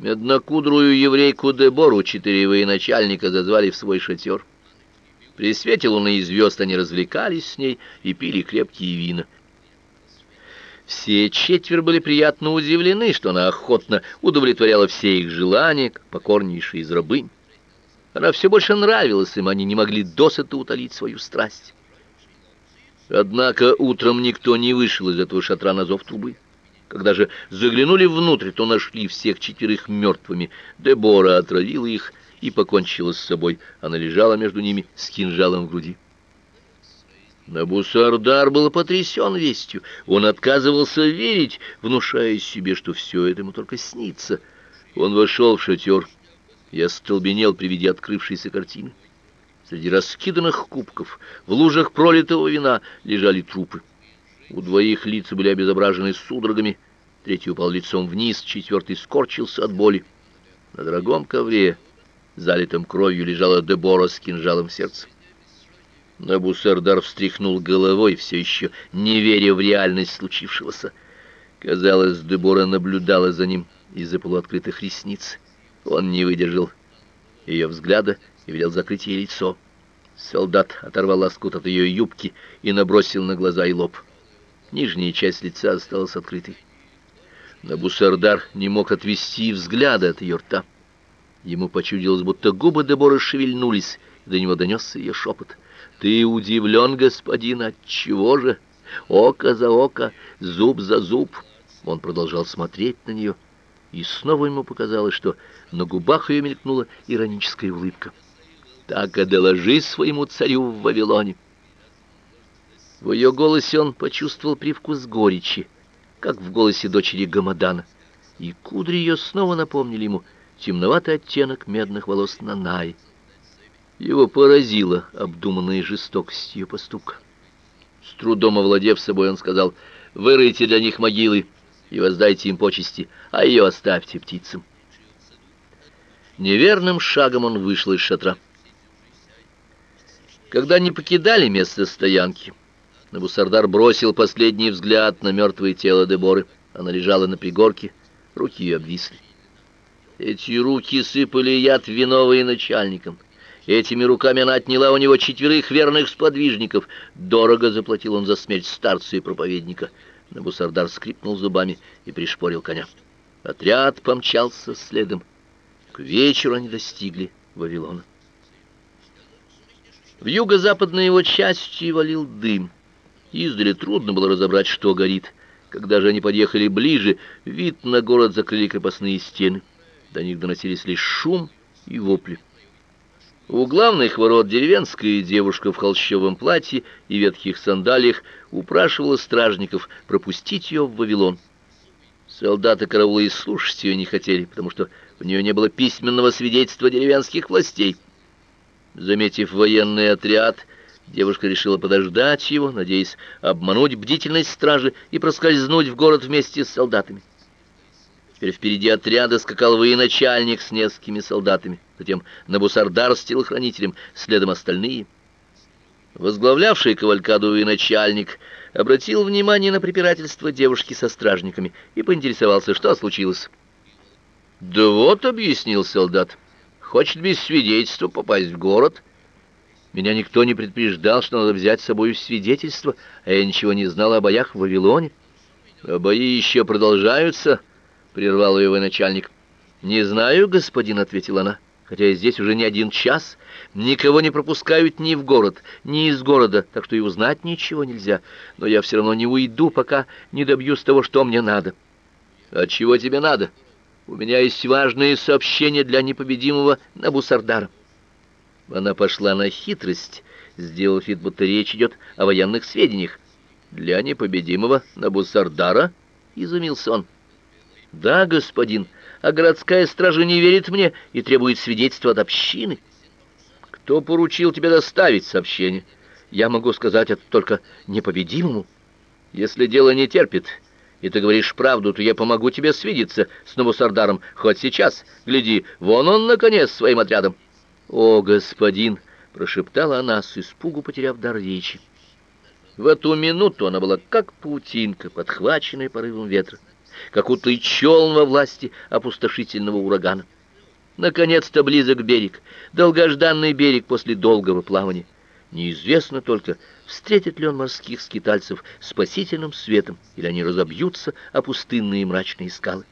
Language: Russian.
Меднокудрую еврейку Дебору четыре военачальника зазвали в свой шатер. При свете луны и звезд они развлекались с ней и пили крепкие вина. Все четверо были приятно удивлены, что она охотно удовлетворяла все их желания, как покорнейшая из рабынь. Она все больше нравилась им, они не могли досыта утолить свою страсть. Однако утром никто не вышел из этого шатра на зов трубы. Когда же заглянули внутрь, то нашли всех четверых мертвыми. Дебора отравила их и покончила с собой. Она лежала между ними с кинжалом в груди. Набусардар был потрясен вестью. Он отказывался верить, внушая себе, что все это ему только снится. Он вошел в шатер и остолбенел при виде открывшейся картины. Среди раскиданных кубков, в лужах пролитого вина лежали трупы. У двоих лица были обезображены судорогами, третий упал лицом вниз, четвертый скорчился от боли. На дорогом ковре, залитом кровью, лежала Дебора с кинжалом в сердце. Набусардар встряхнул головой, все еще не веря в реальность случившегося. Казалось, Дебора наблюдала за ним из-за полуоткрытых ресниц. Он не выдержал ее взгляда и велел закрыть ей лицо. Солдат оторвал лоскут от ее юбки и набросил на глаза и лоб. Нижняя часть лица осталась открытой. Набусардар не мог отвести взгляда от ее рта. Ему почудилось, будто губы Деборы шевельнулись, и до него донесся ее шепот. «Ты удивлен, господин, от чего же? Око за око, зуб за зуб!» Он продолжал смотреть на нее, и снова ему показалось, что на губах ее мелькнула ироническая улыбка. «Так и доложи своему царю в Вавилоне!» В ее голосе он почувствовал привкус горечи, как в голосе дочери Гамадана, и кудри ее снова напомнили ему темноватый оттенок медных волос Нанай. Его поразила обдуманная жестокость ее поступка. С трудом овладев собой, он сказал, «Выройте для них могилы и воздайте им почести, а ее оставьте птицам». Неверным шагом он вышел из шатра. Когда они покидали место стоянки, Набусардар бросил последний взгляд на мертвое тело Деборы. Она лежала на пригорке, руки ее обвисли. Эти руки сыпали яд виновые начальникам. Этими руками она отняла у него четверых верных сподвижников. Дорого заплатил он за смерть старца и проповедника. Набусардар скрипнул зубами и пришпорил коня. Отряд помчался следом. К вечеру они достигли Вавилона. В юго-западной его части валил дым. Издали трудно было разобрать, что горит. Когда же они подъехали ближе, вид на город закрыли крепостные стены. До них доносились лишь шум и вопли. У главных ворот деревенская девушка в холщовом платье и ветхих сандалиях упрашивала стражников пропустить ее в Вавилон. Солдаты караула и слушать ее не хотели, потому что у нее не было письменного свидетельства деревенских властей. Заметив военный отряд, Девушка решила подождать его, надеясь обмануть бдительность стражи и проскользнуть в город вместе с солдатами. Теперь впереди отряда скакал военачальник с несколькими солдатами, затем Набусардар с телохранителем, следом остальные. Возглавлявший кавалькаду военачальник обратил внимание на препирательство девушки со стражниками и поинтересовался, что случилось. «Да вот», — объяснил солдат, — «хочет без свидетельства попасть в город» Меня никто не предупреждал, что надо взять с собой свидетельство, а я ничего не знала о боях в Вавилоне. А бои еще продолжаются, — прервал его начальник. Не знаю, господин, — ответила она, — хотя здесь уже не один час. Никого не пропускают ни в город, ни из города, так что и узнать ничего нельзя. Но я все равно не уйду, пока не добьюсь того, что мне надо. А чего тебе надо? У меня есть важные сообщения для непобедимого Набусардара. Она пошла на хитрость, сделав вид, будто речь идет о военных сведениях. Для непобедимого Набусардара, изумился он. Да, господин, а городская стража не верит мне и требует свидетельства от общины. Кто поручил тебе доставить сообщение? Я могу сказать это только непобедимому. Если дело не терпит, и ты говоришь правду, то я помогу тебе свидеться с Набусардаром хоть сейчас. Гляди, вон он, наконец, своим отрядом. «О, господин!» — прошептала она, с испугу потеряв дар речи. В эту минуту она была как паутинка, подхваченная порывом ветра. как утлый челн во власти опустошительного урагана. Наконец-то близок берег, долгожданный берег после долгого плавания. Неизвестно только, встретит ли он морских скитальцев спасительным светом, или они разобьются о пустынные мрачные скалы.